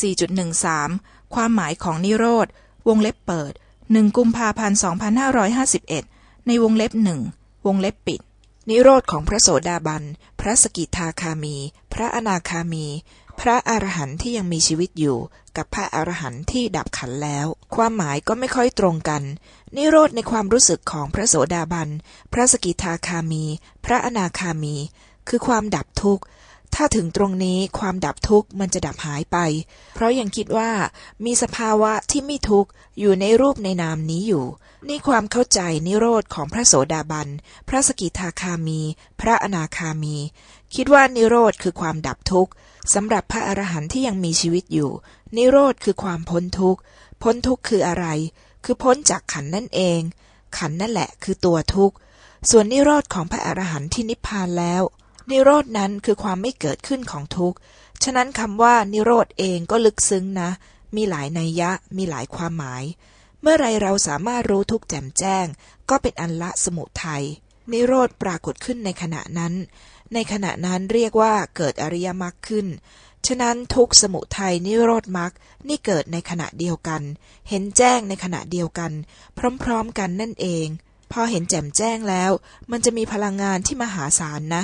4.13 ความหมายของนิโรธ วงเล็บเปิด 1 กุมภาพันธ์ 2551 ในวงเล็บหนึ่ง วงเล็บปิด นิโรธของพระโสดาบัน พระสกิทาคามี พระอนาคามี พระอรหันต์ที่ยังมีชีวิตอยู่ กับพระอรหันต์ที่ดับขันแล้ว ความหมายก็ไม่ค่อยตรงกัน นิโรธในความรู้สึกของพระโสดาบัน พระสกิทาคามี พระอนาคามี คือความดับทุกข์ ถ้าถึงตรงนี้ความดับทุกข์มันจะดับหายไป เพราะยังคิดว่ามีสภาวะที่ไม่ทุกข์อยู่ในรูปในนามนี้อยู่ นี่ความเข้าใจนิโรธของพระโสดาบัน พระสกิทาคามี พระอนาคามี คิดว่านิโรธคือความดับทุกข์สำหรับพระอรหันต์ที่ยังมีชีวิตอยู่ นิโรธคือความพ้นทุกข์ พ้นทุกข์คืออะไร คือพ้นจากขันนั่นเอง ขันนั่นแหละคือตัวทุกข์ ส่วนนิโรธของพระอรหันต์ที่นิพพานแล้ว นิโรดนั้นคือความไม่เกิดขึ้นของทุกข์ ฉะนั้นคำว่านิโรธเองก็ลึกซึ้งนะ มีหลายนัยยะ มีหลายความหมาย เมื่อไรเราสามารถรู้ทุกแจ่มแจ้ง ก็เป็นอันละสมุทัย นิโรธปรากฏขึ้นในขณะนั้น ในขณะนั้นเรียกว่าเกิดอริยมรรคขึ้น ฉะนั้นทุกสมุทัยนิโรธมรรคนี่เกิดในขณะเดียวกัน เห็นแจ้งในขณะเดียวกัน พร้อมๆกันนั่นเอง พอเห็นแจ่มแจ้งแล้ว มันจะมีพลังงานที่มหาศาลนะ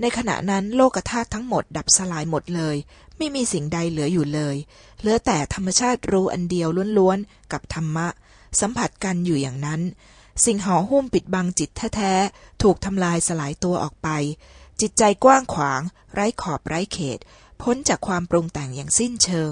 ในขณะนั้นโลกธาตุทั้งหมดดับสลายหมดเลย ไม่มีสิ่งใดเหลืออยู่เลย เหลือแต่ธรรมชาติรู้อันเดียวล้วนๆ กับธรรมะ สัมผัสกันอยู่อย่างนั้น สิ่งห่อหุ้มปิดบังจิตแท้ๆ ถูกทำลายสลายตัวออกไป จิตใจกว้างขวาง ไร้ขอบไร้เขต พ้นจากความปรุงแต่งอย่างสิ้นเชิง